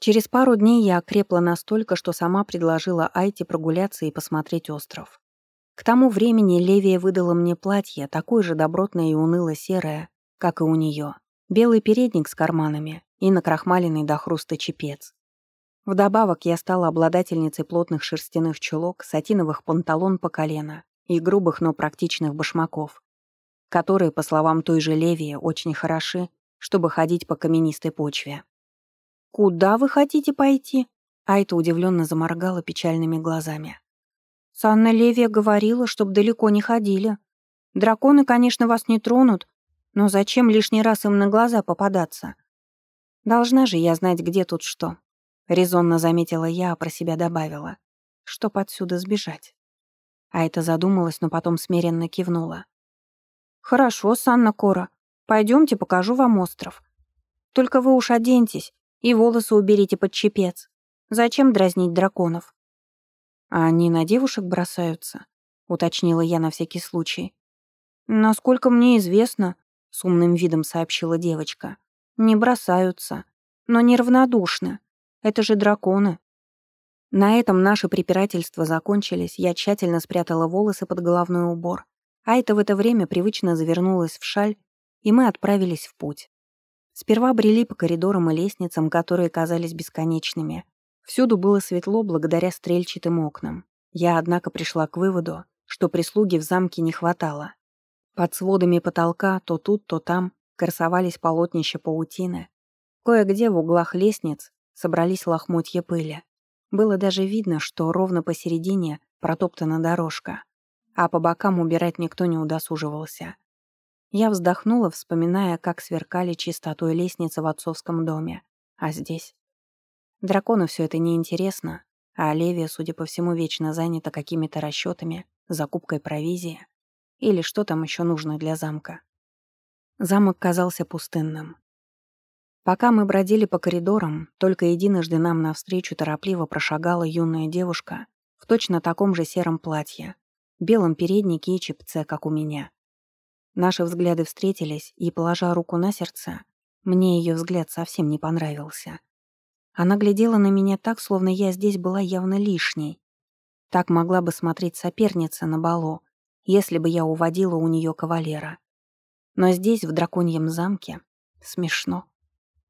Через пару дней я окрепла настолько, что сама предложила Айте прогуляться и посмотреть остров. К тому времени Левия выдала мне платье, такое же добротное и уныло-серое, как и у нее. Белый передник с карманами и накрахмаленный до хруста чепец. Вдобавок я стала обладательницей плотных шерстяных чулок, сатиновых панталон по колено и грубых, но практичных башмаков, которые, по словам той же Левии, очень хороши, чтобы ходить по каменистой почве. «Куда вы хотите пойти?» Айта удивленно заморгала печальными глазами. «Санна Левия говорила, чтоб далеко не ходили. Драконы, конечно, вас не тронут, но зачем лишний раз им на глаза попадаться? Должна же я знать, где тут что». Резонно заметила я, а про себя добавила. Чтоб отсюда сбежать. Айта задумалась, но потом смиренно кивнула. «Хорошо, Санна Кора. Пойдемте, покажу вам остров. Только вы уж оденьтесь, и волосы уберите под чепец. Зачем дразнить драконов? А они на девушек бросаются, уточнила я на всякий случай. Насколько мне известно, с умным видом сообщила девочка, не бросаются, но неравнодушны. Это же драконы. На этом наши препирательства закончились, я тщательно спрятала волосы под головной убор. а это в это время привычно завернулась в шаль, и мы отправились в путь. Сперва брели по коридорам и лестницам, которые казались бесконечными. Всюду было светло благодаря стрельчатым окнам. Я, однако, пришла к выводу, что прислуги в замке не хватало. Под сводами потолка то тут, то там красовались полотнища паутины. Кое-где в углах лестниц собрались лохмотья пыли. Было даже видно, что ровно посередине протоптана дорожка, а по бокам убирать никто не удосуживался. Я вздохнула, вспоминая, как сверкали чистотой лестницы в отцовском доме. А здесь? Дракону все это неинтересно, а Оливия, судя по всему, вечно занята какими-то расчетами, закупкой провизии или что там еще нужно для замка. Замок казался пустынным. Пока мы бродили по коридорам, только единожды нам навстречу торопливо прошагала юная девушка в точно таком же сером платье, белом переднике и чепце, как у меня. Наши взгляды встретились, и, положа руку на сердце, мне ее взгляд совсем не понравился. Она глядела на меня так, словно я здесь была явно лишней. Так могла бы смотреть соперница на балу, если бы я уводила у нее кавалера. Но здесь, в драконьем замке, смешно.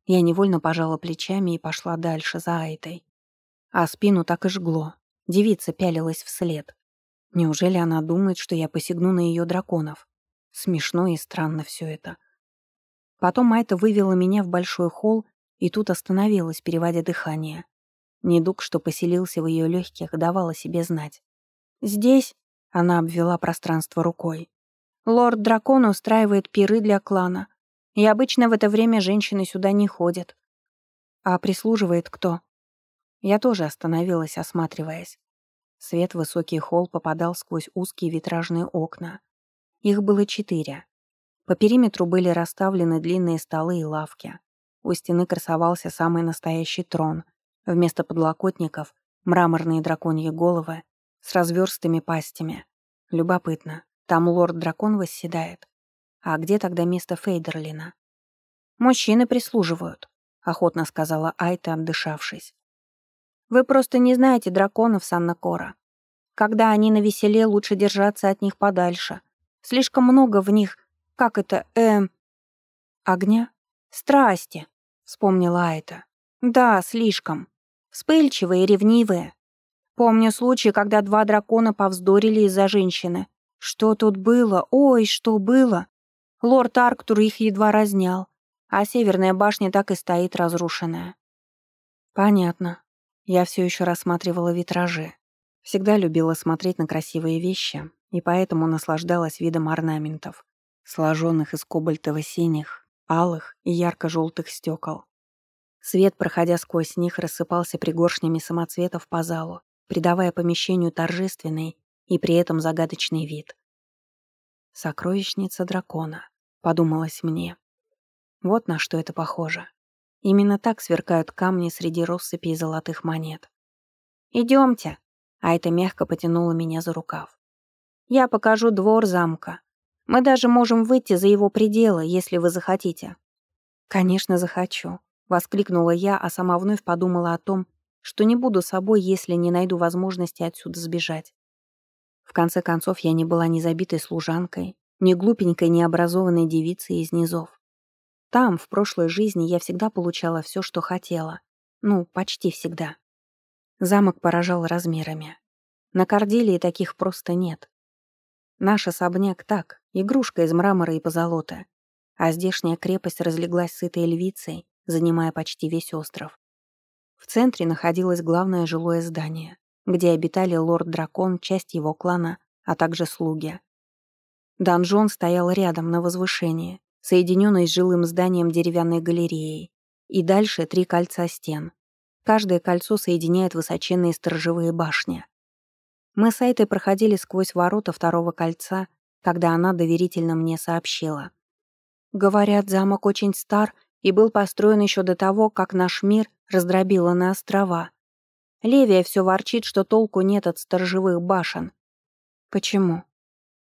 Я невольно пожала плечами и пошла дальше за Айтой. А спину так и жгло. Девица пялилась вслед. Неужели она думает, что я посягну на ее драконов? Смешно и странно все это. Потом Майта вывела меня в большой холл и тут остановилась, переводя дыхание. Недуг, что поселился в ее легких, давал себе знать. «Здесь», — она обвела пространство рукой, «лорд-дракон устраивает пиры для клана, и обычно в это время женщины сюда не ходят. А прислуживает кто?» Я тоже остановилась, осматриваясь. Свет высокий холл попадал сквозь узкие витражные окна. Их было четыре. По периметру были расставлены длинные столы и лавки. У стены красовался самый настоящий трон. Вместо подлокотников — мраморные драконьи головы с разверстыми пастями. Любопытно, там лорд-дракон восседает. А где тогда место Фейдерлина? «Мужчины прислуживают», — охотно сказала Айта, отдышавшись. «Вы просто не знаете драконов Санна Кора. Когда они на веселе, лучше держаться от них подальше. Слишком много в них, как это, эм... Огня? Страсти, вспомнила Айта. Да, слишком. Вспыльчивые, ревнивые. Помню случай, когда два дракона повздорили из-за женщины. Что тут было? Ой, что было? Лорд Арктур их едва разнял, а северная башня так и стоит разрушенная. Понятно. Я все еще рассматривала витражи. Всегда любила смотреть на красивые вещи, и поэтому наслаждалась видом орнаментов, сложенных из кобальтово-синих, алых и ярко-желтых стекол. Свет, проходя сквозь них, рассыпался пригоршнями самоцветов по залу, придавая помещению торжественный и при этом загадочный вид. «Сокровищница дракона», — подумалось мне. Вот на что это похоже. Именно так сверкают камни среди россыпей золотых монет. «Идемте», — а это мягко потянуло меня за рукав. Я покажу двор замка. Мы даже можем выйти за его пределы, если вы захотите». «Конечно, захочу. Воскликнула я, а сама вновь подумала о том, что не буду собой, если не найду возможности отсюда сбежать. В конце концов, я не была ни забитой служанкой, ни глупенькой, необразованной девицей из низов. Там, в прошлой жизни, я всегда получала все, что хотела. Ну, почти всегда. Замок поражал размерами. На Корделии таких просто нет. Наш особняк так, игрушка из мрамора и позолота. А здешняя крепость разлеглась сытой львицей, занимая почти весь остров. В центре находилось главное жилое здание, где обитали лорд-дракон, часть его клана, а также слуги. Донжон стоял рядом на возвышении, соединенный с жилым зданием деревянной галереей, и дальше три кольца стен. Каждое кольцо соединяет высоченные сторожевые башни. Мы с Айтой проходили сквозь ворота второго кольца, когда она доверительно мне сообщила. Говорят, замок очень стар и был построен еще до того, как наш мир раздробило на острова. Левия все ворчит, что толку нет от сторожевых башен. Почему?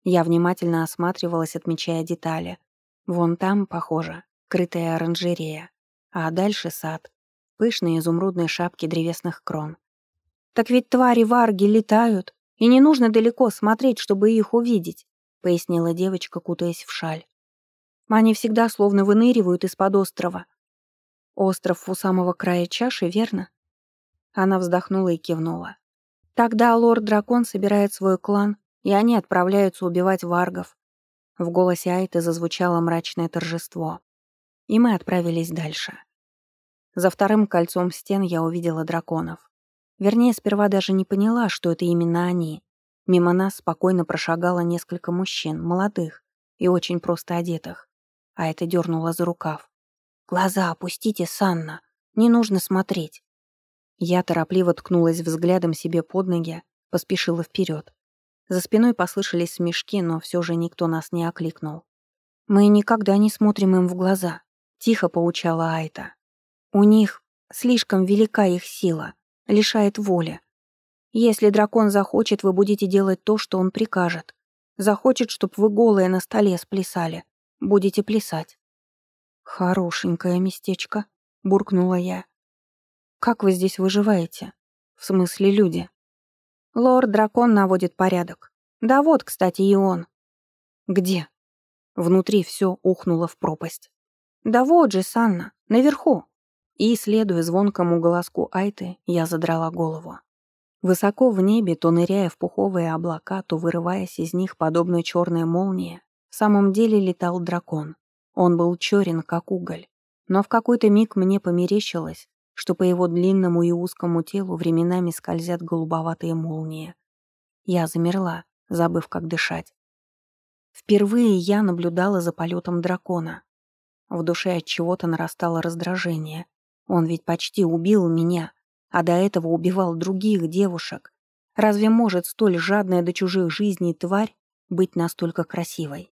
Я внимательно осматривалась, отмечая детали. Вон там, похоже, крытая оранжерея, а дальше сад, пышные изумрудные шапки древесных крон. «Так ведь твари-варги летают, и не нужно далеко смотреть, чтобы их увидеть», пояснила девочка, кутаясь в шаль. «Они всегда словно выныривают из-под острова. Остров у самого края чаши, верно?» Она вздохнула и кивнула. «Тогда лорд-дракон собирает свой клан, и они отправляются убивать варгов». В голосе Айты зазвучало мрачное торжество. И мы отправились дальше. За вторым кольцом стен я увидела драконов. Вернее, сперва даже не поняла, что это именно они. Мимо нас спокойно прошагало несколько мужчин, молодых и очень просто одетых. А это дернула за рукав. «Глаза опустите, Санна! Не нужно смотреть!» Я торопливо ткнулась взглядом себе под ноги, поспешила вперед. За спиной послышались смешки, но все же никто нас не окликнул. «Мы никогда не смотрим им в глаза», — тихо поучала Айта. У них слишком велика их сила, лишает воли. Если дракон захочет, вы будете делать то, что он прикажет. Захочет, чтоб вы голые на столе сплясали. Будете плясать. «Хорошенькое местечко», — буркнула я. «Как вы здесь выживаете? В смысле люди?» «Лорд-дракон наводит порядок. Да вот, кстати, и он». «Где?» Внутри все ухнуло в пропасть. «Да вот же, Санна, наверху». И, следуя звонкому голоску Айты, я задрала голову. Высоко в небе, то ныряя в пуховые облака, то вырываясь из них, подобно черной молнии, в самом деле летал дракон. Он был черен, как уголь. Но в какой-то миг мне померещилось, что по его длинному и узкому телу временами скользят голубоватые молнии. Я замерла, забыв, как дышать. Впервые я наблюдала за полетом дракона. В душе от чего-то нарастало раздражение, он ведь почти убил меня, а до этого убивал других девушек. Разве может столь жадная до чужих жизней тварь быть настолько красивой?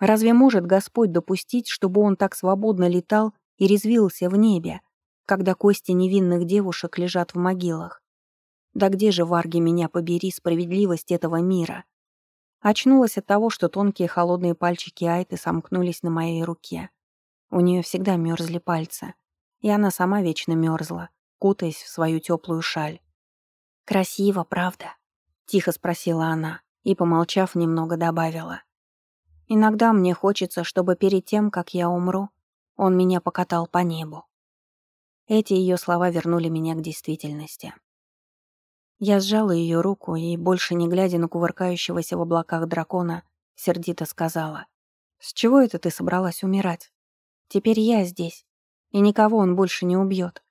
Разве может Господь допустить, чтобы он так свободно летал и резвился в небе, когда кости невинных девушек лежат в могилах? Да где же, Варги, меня побери, справедливость этого мира? Очнулась от того, что тонкие холодные пальчики Айты сомкнулись на моей руке. У нее всегда мерзли пальцы и она сама вечно мерзла, кутаясь в свою теплую шаль. «Красиво, правда?» — тихо спросила она и, помолчав, немного добавила. «Иногда мне хочется, чтобы перед тем, как я умру, он меня покатал по небу». Эти ее слова вернули меня к действительности. Я сжала ее руку и, больше не глядя на кувыркающегося в облаках дракона, сердито сказала. «С чего это ты собралась умирать? Теперь я здесь, и никого он больше не убьет.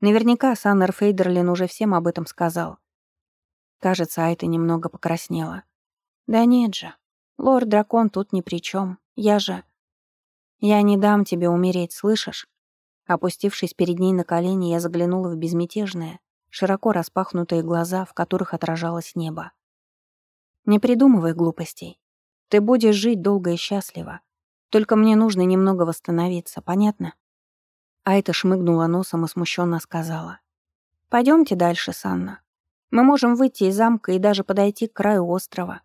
Наверняка Саннер Фейдерлин уже всем об этом сказал. Кажется, Айта немного покраснела. «Да нет же. Лорд-дракон тут ни при чем. Я же...» «Я не дам тебе умереть, слышишь?» Опустившись перед ней на колени, я заглянула в безмятежные, широко распахнутые глаза, в которых отражалось небо. «Не придумывай глупостей. Ты будешь жить долго и счастливо. Только мне нужно немного восстановиться, понятно?» Айта шмыгнула носом и смущенно сказала. «Пойдемте дальше, Санна. Мы можем выйти из замка и даже подойти к краю острова».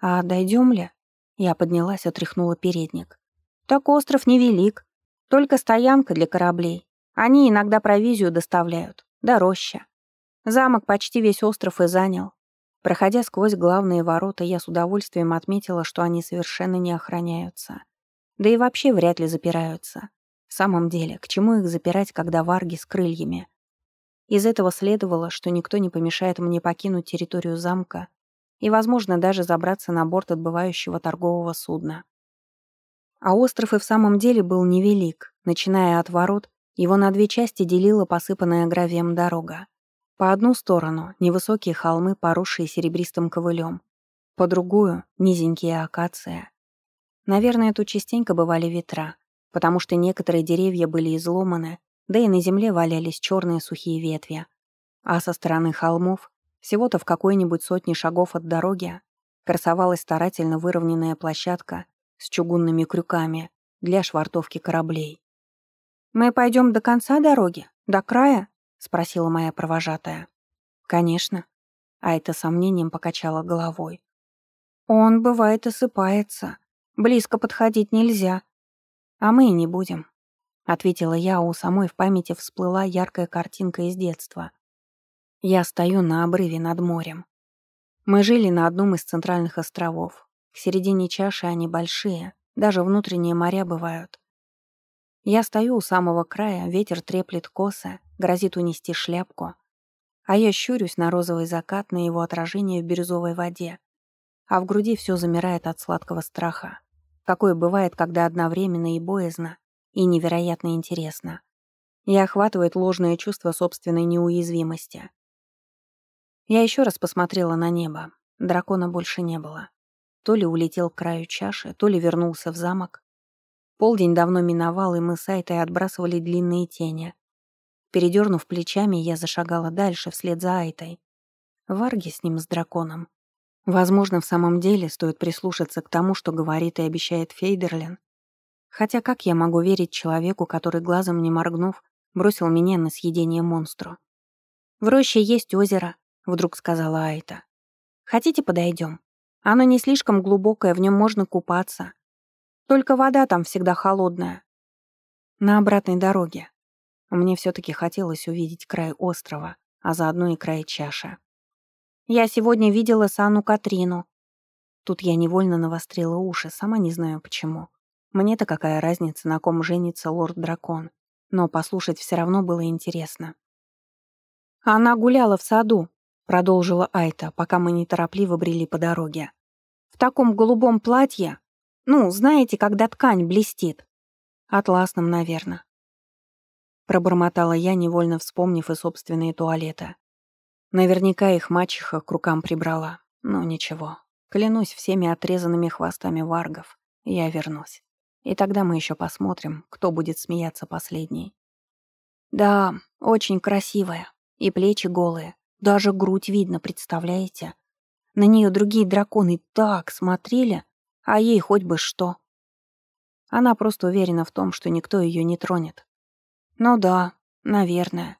«А дойдем ли?» Я поднялась, отряхнула передник. «Так остров невелик. Только стоянка для кораблей. Они иногда провизию доставляют, да роща. Замок почти весь остров и занял. Проходя сквозь главные ворота, я с удовольствием отметила, что они совершенно не охраняются. Да и вообще вряд ли запираются. В самом деле, к чему их запирать, когда варги с крыльями? Из этого следовало, что никто не помешает мне покинуть территорию замка и, возможно, даже забраться на борт отбывающего торгового судна. А остров и в самом деле был невелик. Начиная от ворот, его на две части делила посыпанная гравием дорога. По одну сторону — невысокие холмы, поросшие серебристым ковылем. По другую — низенькие акации. Наверное, тут частенько бывали ветра, потому что некоторые деревья были изломаны, да и на земле валялись черные сухие ветви. А со стороны холмов, всего-то в какой-нибудь сотне шагов от дороги, красовалась старательно выровненная площадка с чугунными крюками для швартовки кораблей. «Мы пойдем до конца дороги? До края?» — спросила моя провожатая. «Конечно». А это сомнением покачала головой. «Он, бывает, осыпается. Близко подходить нельзя. А мы и не будем», — ответила я, а у самой в памяти всплыла яркая картинка из детства. Я стою на обрыве над морем. Мы жили на одном из центральных островов. К середине чаши они большие, даже внутренние моря бывают. Я стою у самого края, ветер треплет косы, грозит унести шляпку, а я щурюсь на розовый закат, на его отражение в бирюзовой воде, а в груди все замирает от сладкого страха, какое бывает, когда одновременно и боязно, и невероятно интересно. И охватывает ложное чувство собственной неуязвимости. Я еще раз посмотрела на небо. Дракона больше не было. То ли улетел к краю чаши, то ли вернулся в замок. Полдень давно миновал, и мы с Айтой отбрасывали длинные тени. Передернув плечами, я зашагала дальше, вслед за Айтой. Варги с ним, с драконом. Возможно, в самом деле стоит прислушаться к тому, что говорит и обещает Фейдерлин. Хотя как я могу верить человеку, который, глазом не моргнув, бросил меня на съедение монстру? «В роще есть озеро», — вдруг сказала Айта. «Хотите, подойдем? Оно не слишком глубокое, в нем можно купаться. Только вода там всегда холодная. На обратной дороге. Мне все-таки хотелось увидеть край острова, а заодно и край чаши. Я сегодня видела Сану Катрину. Тут я невольно навострила уши, сама не знаю почему. Мне-то какая разница, на ком женится лорд-дракон. Но послушать все равно было интересно. «Она гуляла в саду», — продолжила Айта, пока мы неторопливо брели по дороге. «В таком голубом платье, ну, знаете, когда ткань блестит. Атласным, наверное. Пробормотала я, невольно вспомнив и собственные туалеты. Наверняка их мачеха к рукам прибрала. Но ничего. Клянусь всеми отрезанными хвостами варгов. Я вернусь. И тогда мы еще посмотрим, кто будет смеяться последний. Да, очень красивая. И плечи голые. Даже грудь видно, представляете? На нее другие драконы так смотрели, а ей хоть бы что. Она просто уверена в том, что никто ее не тронет. Ну да, наверное.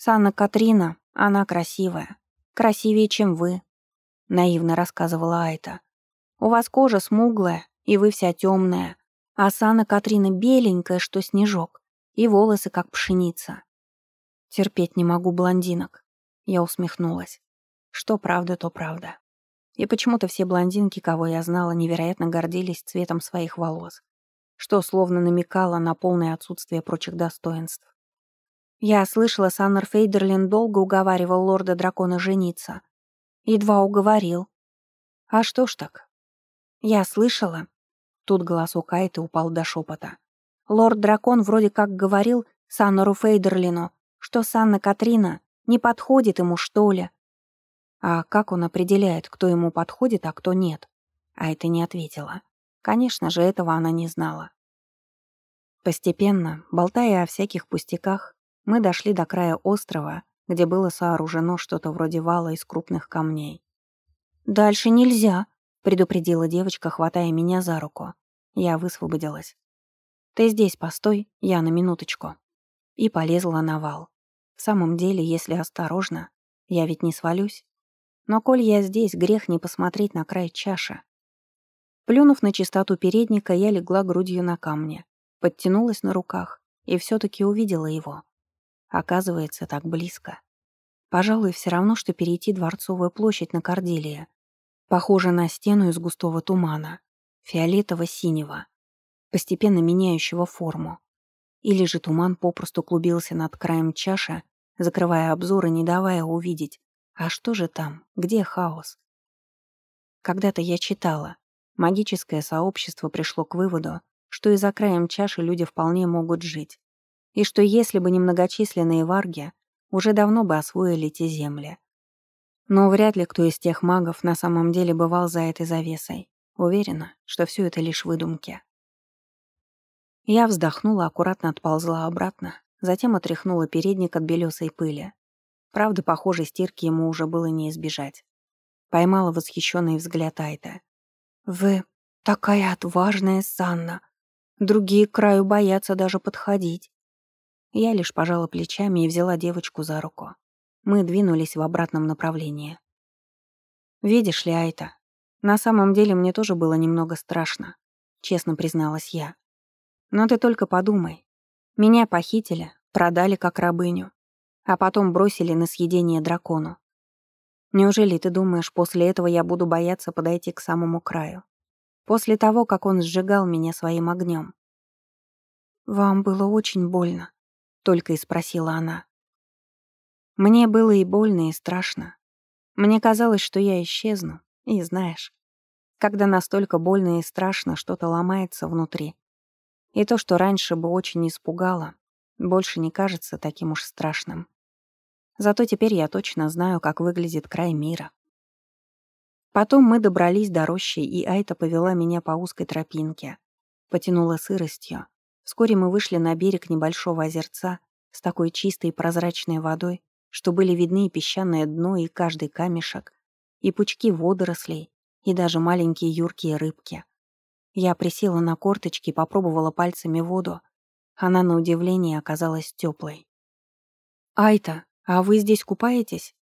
Санна Катрина, она красивая. Красивее, чем вы, наивно рассказывала Айта. У вас кожа смуглая, и вы вся темная, а Санна Катрина беленькая, что снежок, и волосы как пшеница. Терпеть не могу блондинок. Я усмехнулась. Что правда, то правда. И почему-то все блондинки, кого я знала, невероятно гордились цветом своих волос, что словно намекало на полное отсутствие прочих достоинств. Я слышала, Саннер Фейдерлин долго уговаривал лорда-дракона жениться. Едва уговорил. А что ж так? Я слышала. Тут голос у Кайты упал до шепота. Лорд-дракон вроде как говорил Саннеру Фейдерлину, что Санна Катрина не подходит ему, что ли, а как он определяет, кто ему подходит, а кто нет? А это не ответила. Конечно же, этого она не знала. Постепенно, болтая о всяких пустяках, мы дошли до края острова, где было сооружено что-то вроде вала из крупных камней. «Дальше нельзя», — предупредила девочка, хватая меня за руку. Я высвободилась. «Ты здесь постой, я на минуточку». И полезла на вал. В самом деле, если осторожно, я ведь не свалюсь. Но коль я здесь, грех не посмотреть на край чаши. Плюнув на чистоту передника, я легла грудью на камне, подтянулась на руках и все-таки увидела его. Оказывается, так близко. Пожалуй, все равно, что перейти Дворцовую площадь на Корделия. Похоже на стену из густого тумана, фиолетово-синего, постепенно меняющего форму. Или же туман попросту клубился над краем чаши, закрывая обзор и не давая увидеть, а что же там, где хаос? Когда-то я читала, магическое сообщество пришло к выводу, что и за краем чаши люди вполне могут жить, и что если бы не многочисленные варги, уже давно бы освоили те земли. Но вряд ли кто из тех магов на самом деле бывал за этой завесой. Уверена, что все это лишь выдумки. Я вздохнула, аккуратно отползла обратно, затем отряхнула передник от белесой пыли. Правда, похожей стирки ему уже было не избежать. Поймала восхищенный взгляд Айта. «Вы такая отважная, Санна. Другие к краю боятся даже подходить». Я лишь пожала плечами и взяла девочку за руку. Мы двинулись в обратном направлении. «Видишь ли, Айта, на самом деле мне тоже было немного страшно», — честно призналась я. «Но ты только подумай. Меня похитили, продали как рабыню, а потом бросили на съедение дракону. Неужели ты думаешь, после этого я буду бояться подойти к самому краю? После того, как он сжигал меня своим огнем. «Вам было очень больно», — только и спросила она. Мне было и больно, и страшно. Мне казалось, что я исчезну, и знаешь, когда настолько больно и страшно, что-то ломается внутри. И то, что раньше бы очень испугало, больше не кажется таким уж страшным. Зато теперь я точно знаю, как выглядит край мира. Потом мы добрались до рощи, и Айта повела меня по узкой тропинке. Потянула сыростью. Вскоре мы вышли на берег небольшого озерца с такой чистой и прозрачной водой, что были видны и песчаное дно, и каждый камешек, и пучки водорослей, и даже маленькие юркие рыбки. Я присела на корточки и попробовала пальцами воду. Она, на удивление, оказалась теплой. «Айта, «А вы здесь купаетесь?»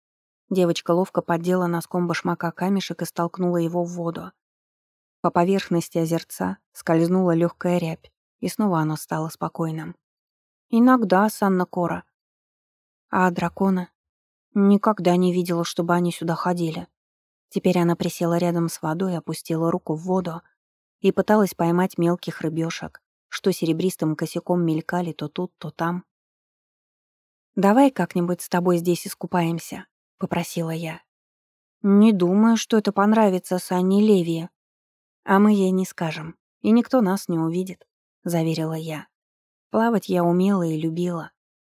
Девочка ловко поддела носком башмака камешек и столкнула его в воду. По поверхности озерца скользнула легкая рябь, и снова оно стало спокойным. «Иногда, Санна Кора». «А дракона?» «Никогда не видела, чтобы они сюда ходили». Теперь она присела рядом с водой, опустила руку в воду и пыталась поймать мелких рыбешек, что серебристым косяком мелькали то тут, то там. «Давай как-нибудь с тобой здесь искупаемся», — попросила я. «Не думаю, что это понравится Санне Леви. А мы ей не скажем, и никто нас не увидит», — заверила я. Плавать я умела и любила.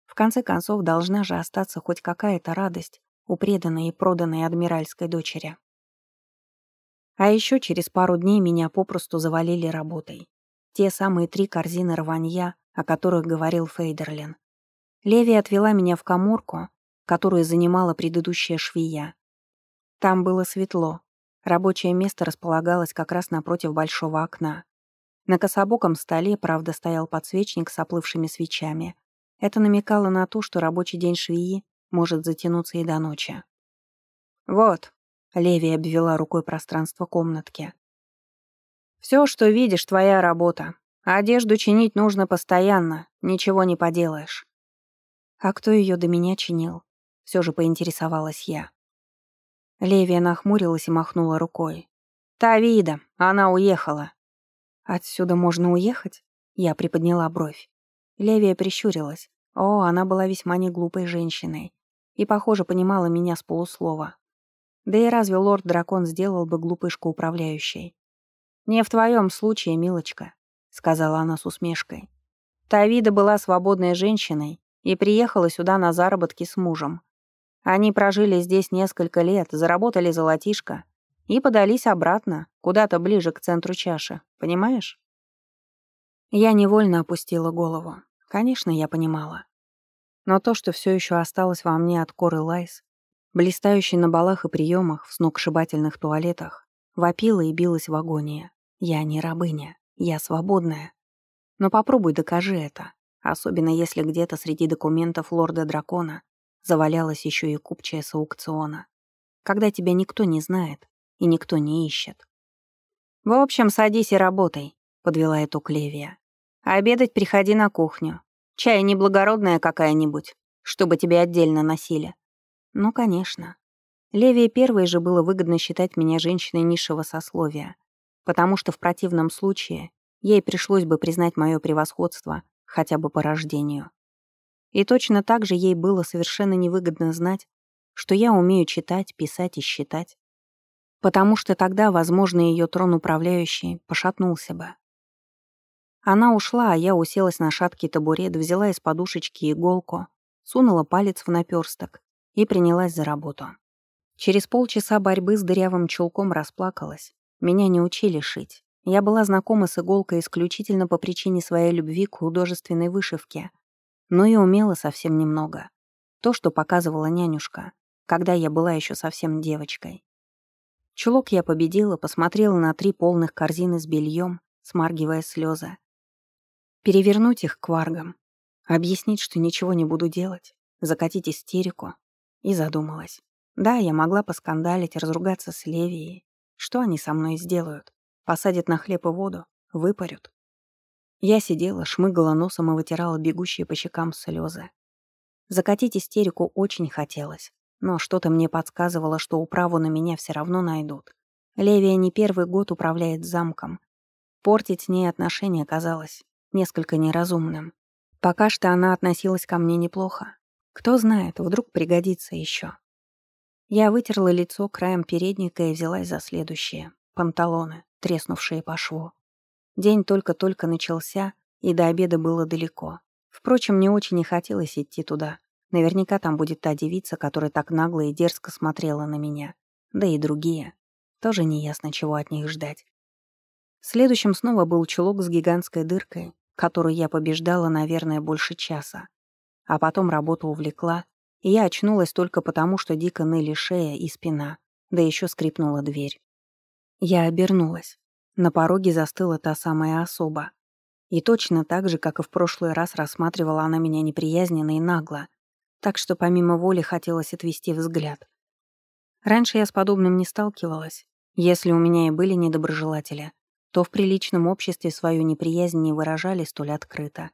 В конце концов, должна же остаться хоть какая-то радость у преданной и проданной адмиральской дочери. А еще через пару дней меня попросту завалили работой. Те самые три корзины рванья, о которых говорил Фейдерлин. Леви отвела меня в коморку, которую занимала предыдущая швея. Там было светло. Рабочее место располагалось как раз напротив большого окна. На кособоком столе, правда, стоял подсвечник с оплывшими свечами. Это намекало на то, что рабочий день швеи может затянуться и до ночи. «Вот», — Леви обвела рукой пространство комнатки. «Все, что видишь, твоя работа. Одежду чинить нужно постоянно, ничего не поделаешь. А кто ее до меня чинил? Все же поинтересовалась я. Левия нахмурилась и махнула рукой. «Та вида, она уехала». «Отсюда можно уехать?» Я приподняла бровь. Левия прищурилась. О, она была весьма неглупой женщиной. И, похоже, понимала меня с полуслова. Да и разве лорд-дракон сделал бы глупышку управляющей? «Не в твоем случае, милочка», — сказала она с усмешкой. Тавида была свободной женщиной и приехала сюда на заработки с мужем. Они прожили здесь несколько лет, заработали золотишко и подались обратно, куда-то ближе к центру чаши, понимаешь? Я невольно опустила голову. Конечно, я понимала. Но то, что все еще осталось во мне от коры Лайс, блистающей на балах и приемах в сногсшибательных туалетах, вопила и билась в агонии. Я не рабыня, я свободная. Но попробуй докажи это. Особенно если где-то среди документов лорда-дракона завалялась еще и купчая с аукциона. Когда тебя никто не знает и никто не ищет. «В общем, садись и работай», — подвела итог Левия. «Обедать приходи на кухню. Чай неблагородная какая-нибудь, чтобы тебе отдельно носили?» «Ну, конечно. Левии первой же было выгодно считать меня женщиной низшего сословия, потому что в противном случае ей пришлось бы признать мое превосходство хотя бы по рождению. И точно так же ей было совершенно невыгодно знать, что я умею читать, писать и считать. Потому что тогда, возможно, ее трон управляющий пошатнулся бы. Она ушла, а я уселась на шаткий табурет, взяла из подушечки иголку, сунула палец в наперсток и принялась за работу. Через полчаса борьбы с дырявым чулком расплакалась. Меня не учили шить. Я была знакома с иголкой исключительно по причине своей любви к художественной вышивке, но и умела совсем немного. То, что показывала нянюшка, когда я была еще совсем девочкой. Чулок я победила, посмотрела на три полных корзины с бельем, смаргивая слезы. Перевернуть их к варгам, объяснить, что ничего не буду делать, закатить истерику. И задумалась. Да, я могла поскандалить, разругаться с Левией. Что они со мной сделают? Посадят на хлеб и воду? Выпарют? Я сидела, шмыгала носом и вытирала бегущие по щекам слезы. Закатить истерику очень хотелось, но что-то мне подсказывало, что управу на меня все равно найдут. Левия не первый год управляет замком. Портить с ней отношения казалось несколько неразумным. Пока что она относилась ко мне неплохо. Кто знает, вдруг пригодится еще. Я вытерла лицо краем передника и взялась за следующее. Панталоны, треснувшие по шву. День только-только начался, и до обеда было далеко. Впрочем, мне очень не хотелось идти туда. Наверняка там будет та девица, которая так нагло и дерзко смотрела на меня. Да и другие. Тоже неясно, чего от них ждать. Следующим снова был чулок с гигантской дыркой, которую я побеждала, наверное, больше часа. А потом работа увлекла, и я очнулась только потому, что дико ныли шея и спина, да еще скрипнула дверь. Я обернулась. На пороге застыла та самая особа. И точно так же, как и в прошлый раз, рассматривала она меня неприязненно и нагло, так что помимо воли хотелось отвести взгляд. Раньше я с подобным не сталкивалась. Если у меня и были недоброжелатели, то в приличном обществе свою неприязнь не выражали столь открыто.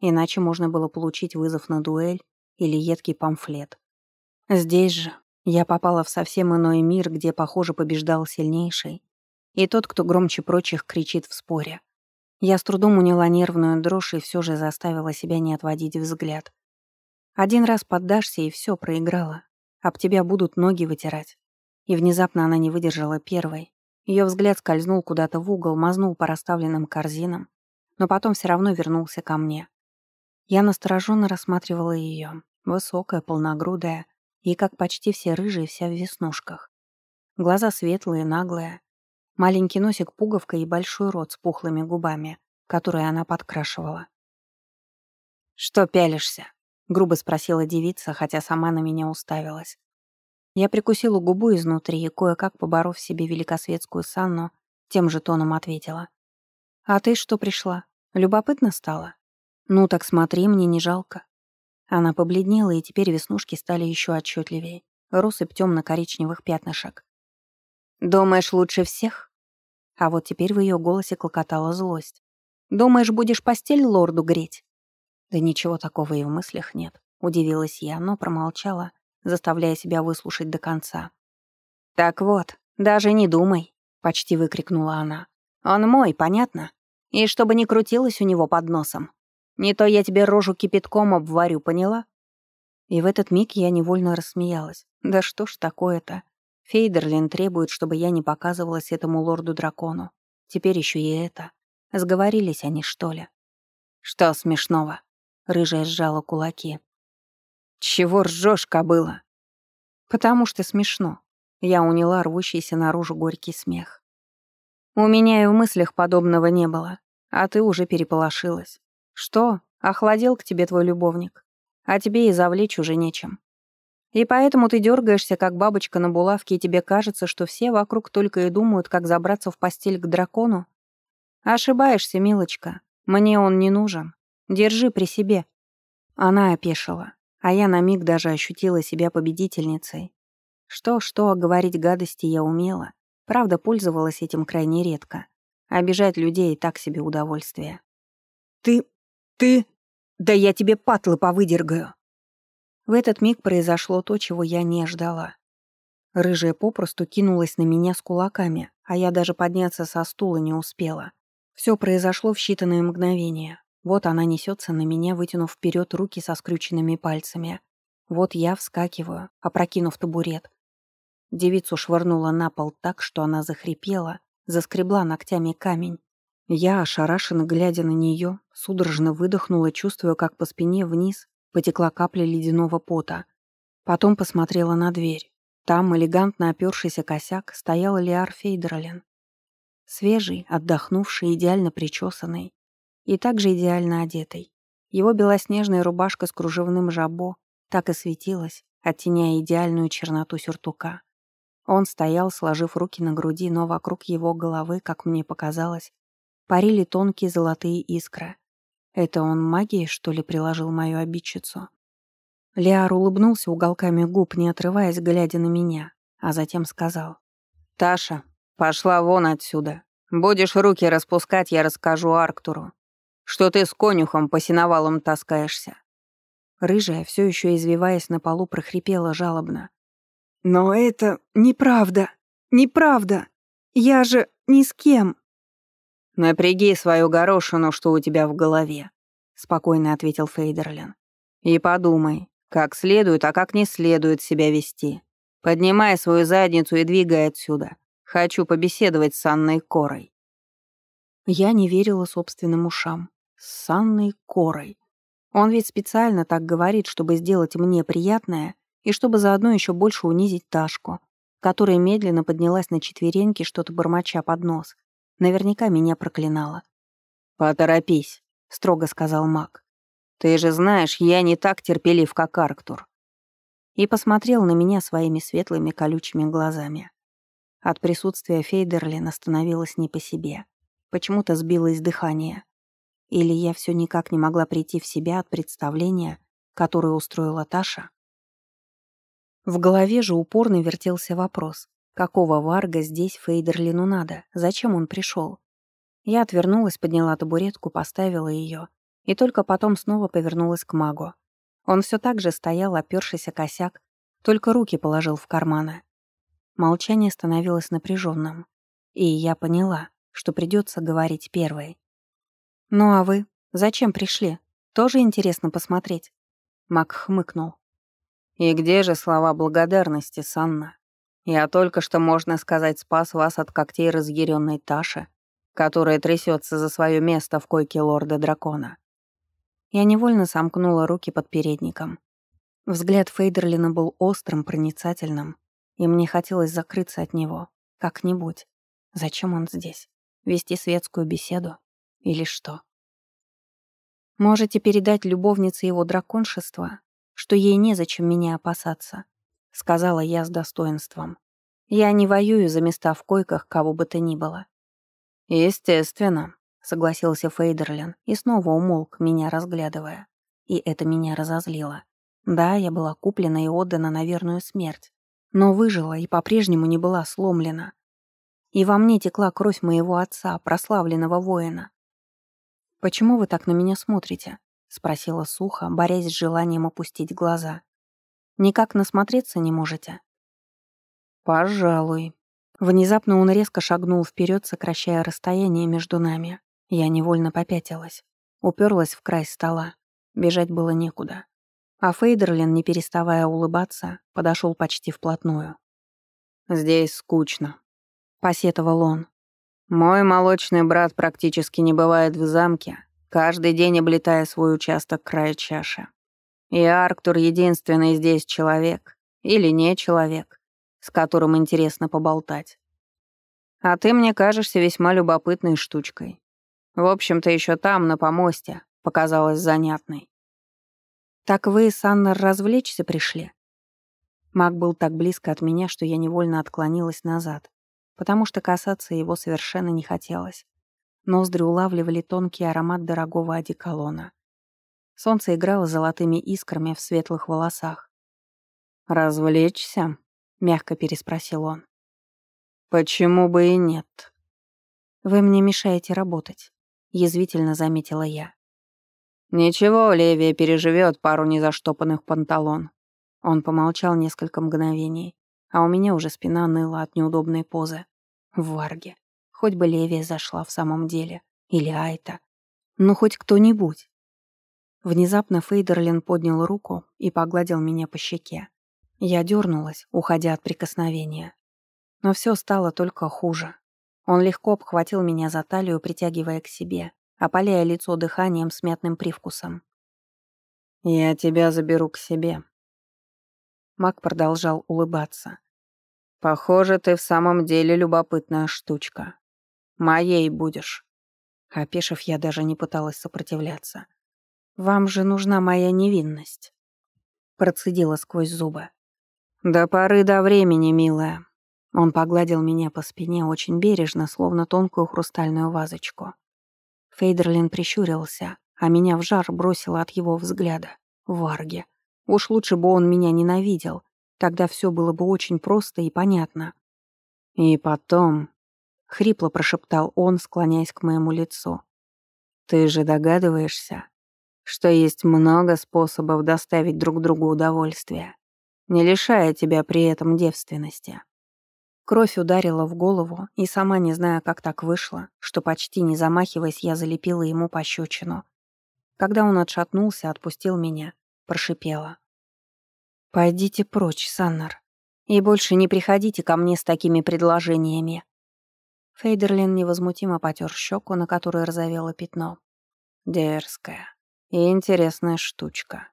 Иначе можно было получить вызов на дуэль или едкий памфлет. Здесь же я попала в совсем иной мир, где, похоже, побеждал сильнейший, и тот, кто громче прочих кричит в споре. Я с трудом уняла нервную дрожь и все же заставила себя не отводить взгляд. Один раз поддашься, и все проиграла. Об тебя будут ноги вытирать. И внезапно она не выдержала первой, ее взгляд скользнул куда-то в угол, мазнул по расставленным корзинам, но потом все равно вернулся ко мне. Я настороженно рассматривала ее, высокая, полногрудая, и, как почти все рыжие, вся в веснушках. Глаза светлые, наглые, маленький носик пуговка и большой рот с пухлыми губами, которые она подкрашивала. «Что пялишься?» — грубо спросила девица, хотя сама на меня уставилась. Я прикусила губу изнутри и, кое-как поборов себе великосветскую санну, тем же тоном ответила. «А ты что пришла? Любопытно стало? Ну так смотри, мне не жалко». Она побледнела, и теперь веснушки стали еще отчетливее. Россыпь темно-коричневых пятнышек. «Думаешь, лучше всех?» А вот теперь в ее голосе клокотала злость. «Думаешь, будешь постель лорду греть?» «Да ничего такого и в мыслях нет», — удивилась я, но промолчала, заставляя себя выслушать до конца. «Так вот, даже не думай», — почти выкрикнула она. «Он мой, понятно? И чтобы не крутилось у него под носом. Не то я тебе рожу кипятком обварю, поняла?» И в этот миг я невольно рассмеялась. «Да что ж такое-то? Фейдерлин требует, чтобы я не показывалась этому лорду-дракону. Теперь еще и это. Сговорились они, что ли?» «Что смешного?» Рыжая сжала кулаки. «Чего ржешь, кобыла?» «Потому что смешно». Я уняла рвущийся наружу горький смех. «У меня и в мыслях подобного не было, а ты уже переполошилась. Что, охладел к тебе твой любовник? А тебе и завлечь уже нечем. И поэтому ты дергаешься, как бабочка на булавке, и тебе кажется, что все вокруг только и думают, как забраться в постель к дракону? Ошибаешься, милочка. Мне он не нужен. Держи при себе». Она опешила. А я на миг даже ощутила себя победительницей. Что-что, говорить гадости я умела. Правда, пользовалась этим крайне редко. Обижать людей — так себе удовольствие. «Ты... ты...» Да я тебе патлы повыдергаю!» В этот миг произошло то, чего я не ждала. Рыжая попросту кинулась на меня с кулаками, а я даже подняться со стула не успела. Все произошло в считанные мгновения. Вот она несется на меня, вытянув вперед руки со скрюченными пальцами. Вот я вскакиваю, опрокинув табурет. Девицу швырнула на пол так, что она захрипела, заскребла ногтями камень. Я, ошарашенно глядя на нее, судорожно выдохнула, чувствуя, как по спине вниз потекла капля ледяного пота. Потом посмотрела на дверь. Там, элегантно опершийся косяк, стоял Лиар Фейдерлин. Свежий, отдохнувший, идеально причесанный и также идеально одетый. Его белоснежная рубашка с кружевным жабо так и светилась, оттеняя идеальную черноту сюртука. Он стоял, сложив руки на груди, но вокруг его головы, как мне показалось, парили тонкие золотые искры. Это он магией, что ли, приложил мою обидчицу? Лиар улыбнулся уголками губ, не отрываясь, глядя на меня, а затем сказал. «Таша, пошла вон отсюда. Будешь руки распускать, я расскажу Арктуру, что ты с конюхом по сеновалам таскаешься». Рыжая, все еще извиваясь на полу, прохрипела жалобно. «Но это неправда, неправда. Я же ни с кем». «Напряги свою горошину, что у тебя в голове», — спокойно ответил Фейдерлин. «И подумай, как следует, а как не следует себя вести. Поднимай свою задницу и двигай отсюда. Хочу побеседовать с Анной Корой». Я не верила собственным ушам. С Анной Корой. Он ведь специально так говорит, чтобы сделать мне приятное и чтобы заодно еще больше унизить Ташку, которая медленно поднялась на четвереньки, что-то бормоча под нос. Наверняка меня проклинала. «Поторопись», — строго сказал маг. «Ты же знаешь, я не так терпелив, как Арктур». И посмотрел на меня своими светлыми колючими глазами. От присутствия Фейдерлина становилось не по себе. Почему-то сбилось дыхание. Или я все никак не могла прийти в себя от представления, которое устроила Таша? В голове же упорно вертелся вопрос. Какого варга здесь Фейдерлину надо? Зачем он пришел? Я отвернулась, подняла табуретку, поставила ее, и только потом снова повернулась к магу. Он все так же стоял, опершись о косяк, только руки положил в карманы. Молчание становилось напряженным, и я поняла, что придется говорить первой. «Ну а вы? Зачем пришли? Тоже интересно посмотреть?» Мак хмыкнул. «И где же слова благодарности, Санна?» Я только что, можно сказать, спас вас от когтей разъяренной Таши, которая трясется за свое место в койке лорда-дракона. Я невольно сомкнула руки под передником. Взгляд Фейдерлина был острым, проницательным, и мне хотелось закрыться от него. Как-нибудь. Зачем он здесь? Вести светскую беседу? Или что? Можете передать любовнице его драконшества, что ей незачем меня опасаться, — сказала я с достоинством. «Я не воюю за места в койках кого бы то ни было». «Естественно», — согласился Фейдерлин и снова умолк, меня разглядывая. И это меня разозлило. Да, я была куплена и отдана на верную смерть, но выжила и по-прежнему не была сломлена. И во мне текла кровь моего отца, прославленного воина. «Почему вы так на меня смотрите?» — спросила сухо, борясь с желанием опустить глаза. Никак насмотреться не можете?» «Пожалуй». Внезапно он резко шагнул вперед, сокращая расстояние между нами. Я невольно попятилась. Уперлась в край стола. Бежать было некуда. А Фейдерлин, не переставая улыбаться, подошел почти вплотную. «Здесь скучно», — посетовал он. «Мой молочный брат практически не бывает в замке, каждый день облетая свой участок края чаши. И Арктур единственный здесь человек, или не человек, с которым интересно поболтать. А ты мне кажешься весьма любопытной штучкой. В общем-то, еще там, на помосте, показалось занятной. «Так вы с Анной развлечься пришли?» Маг был так близко от меня, что я невольно отклонилась назад, потому что касаться его совершенно не хотелось. Ноздри улавливали тонкий аромат дорогого одеколона. Солнце играло золотыми искрами в светлых волосах. «Развлечься?» — мягко переспросил он. «Почему бы и нет?» «Вы мне мешаете работать», — язвительно заметила я. «Ничего, Левия переживет пару незаштопанных панталон». Он помолчал несколько мгновений, а у меня уже спина ныла от неудобной позы. В варге. Хоть бы Левия зашла в самом деле. Или Айта. Ну, хоть кто-нибудь. Внезапно Фейдерлин поднял руку и погладил меня по щеке. Я дернулась, уходя от прикосновения. Но все стало только хуже. Он легко обхватил меня за талию, притягивая к себе, опаляя лицо дыханием с мятным привкусом. «Я тебя заберу к себе». Мак продолжал улыбаться. «Похоже, ты в самом деле любопытная штучка. Моей будешь». Опешив, я даже не пыталась сопротивляться. «Вам же нужна моя невинность», — процедила сквозь зубы. «До поры до времени, милая». Он погладил меня по спине очень бережно, словно тонкую хрустальную вазочку. Фейдерлин прищурился, а меня в жар бросило от его взгляда. Варги. Уж лучше бы он меня ненавидел. Тогда все было бы очень просто и понятно. И потом... Хрипло прошептал он, склоняясь к моему лицу. «Ты же догадываешься, что есть много способов доставить друг другу удовольствие, не лишая тебя при этом девственности. Кровь ударила в голову, и сама не зная, как так вышло, что почти не замахиваясь, я залепила ему пощечину. Когда он отшатнулся, отпустил меня, прошипела. «Пойдите прочь, Саннер, и больше не приходите ко мне с такими предложениями». Фейдерлин невозмутимо потер щеку, на которой разовело пятно. «Дерзкая», и интересная штучка.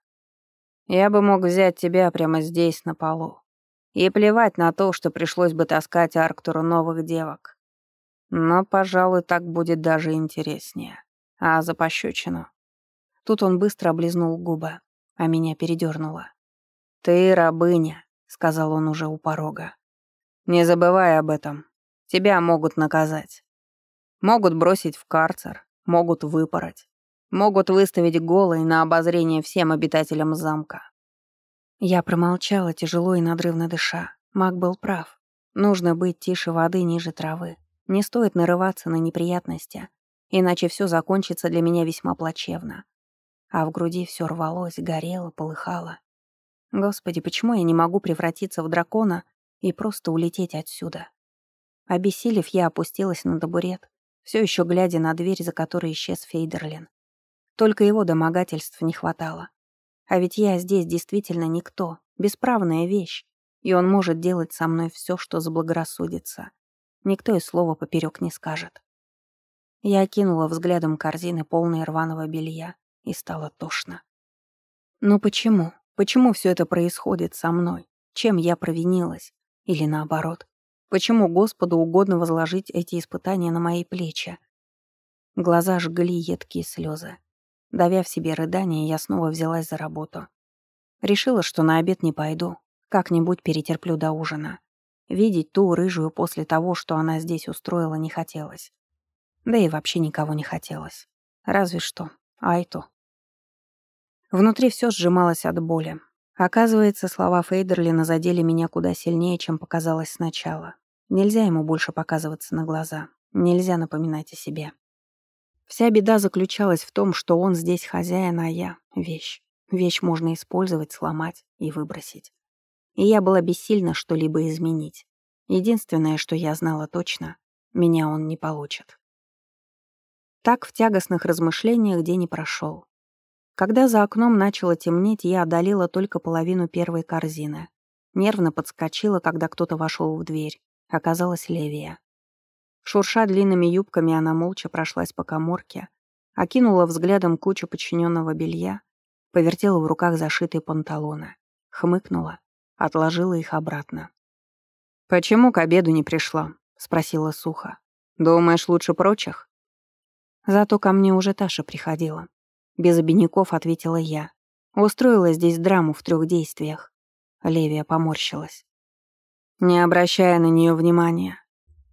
Я бы мог взять тебя прямо здесь, на полу. И плевать на то, что пришлось бы таскать Арктуру новых девок. Но, пожалуй, так будет даже интереснее. А за пощечину? Тут он быстро облизнул губы, а меня передернуло. «Ты рабыня», — сказал он уже у порога. «Не забывай об этом. Тебя могут наказать. Могут бросить в карцер, могут выпороть. Могут выставить голой на обозрение всем обитателям замка. Я промолчала, тяжело и надрывно дыша. Маг был прав. Нужно быть тише воды, ниже травы. Не стоит нарываться на неприятности, иначе все закончится для меня весьма плачевно. А в груди все рвалось, горело, полыхало. Господи, почему я не могу превратиться в дракона и просто улететь отсюда? Обессилев, я опустилась на табурет, все еще глядя на дверь, за которой исчез Фейдерлин. Только его домогательств не хватало. А ведь я здесь действительно никто, бесправная вещь, и он может делать со мной все, что заблагорассудится. Никто и слова поперек не скажет. Я окинула взглядом корзины, полные рваного белья, и стало тошно. Ну почему? Почему все это происходит со мной? Чем я провинилась? Или наоборот? Почему Господу угодно возложить эти испытания на мои плечи? Глаза жгли едкие слезы. Давя в себе рыдание, я снова взялась за работу. Решила, что на обед не пойду, как-нибудь перетерплю до ужина. Видеть ту рыжую после того, что она здесь устроила, не хотелось. Да и вообще никого не хотелось. Разве что Айту. Внутри все сжималось от боли. Оказывается, слова Фейдерлина задели меня куда сильнее, чем показалось сначала. Нельзя ему больше показываться на глаза. Нельзя напоминать о себе. Вся беда заключалась в том, что он здесь хозяин, а я — вещь. Вещь можно использовать, сломать и выбросить. И я была бессильна что-либо изменить. Единственное, что я знала точно — меня он не получит. Так в тягостных размышлениях день и прошел. Когда за окном начало темнеть, я одолела только половину первой корзины. Нервно подскочила, когда кто-то вошел в дверь. Оказалась Левия. Шурша длинными юбками, она молча прошлась по коморке, окинула взглядом кучу подчиненного белья, повертела в руках зашитые панталоны, хмыкнула, отложила их обратно. «Почему к обеду не пришла?» — спросила сухо. «Думаешь, лучше прочих?» Зато ко мне уже Таша приходила. Без обиняков ответила я. Устроила здесь драму в трех действиях. Левия поморщилась. Не обращая на нее внимания,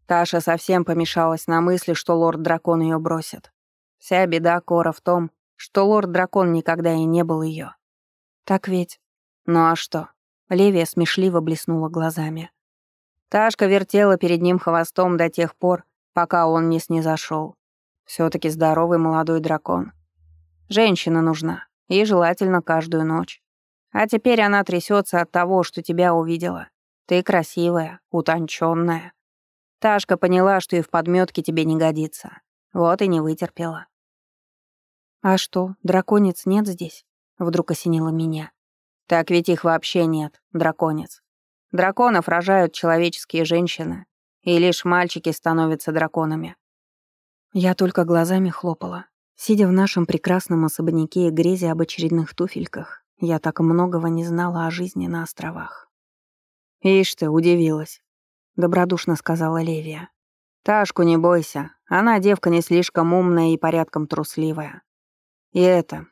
Таша совсем помешалась на мысли, что лорд-дракон ее бросит. Вся беда Кора в том, что лорд-дракон никогда и не был ее. Так ведь? Ну а что? Левия смешливо блеснула глазами. Ташка вертела перед ним хвостом до тех пор, пока он не снизошел. все таки здоровый молодой дракон. Женщина нужна, и желательно каждую ночь. А теперь она трясется от того, что тебя увидела. Ты красивая, утонченная. Ташка поняла, что и в подметке тебе не годится. Вот и не вытерпела. «А что, драконец нет здесь?» — вдруг осенило меня. «Так ведь их вообще нет, драконец. Драконов рожают человеческие женщины, и лишь мальчики становятся драконами». Я только глазами хлопала. Сидя в нашем прекрасном особняке и грезе об очередных туфельках, я так многого не знала о жизни на островах. «Ишь ты, удивилась», — добродушно сказала Левия. «Ташку не бойся, она девка не слишком умная и порядком трусливая. И это,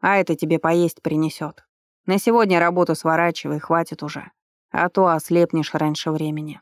а это тебе поесть принесет. На сегодня работу сворачивай, хватит уже, а то ослепнешь раньше времени».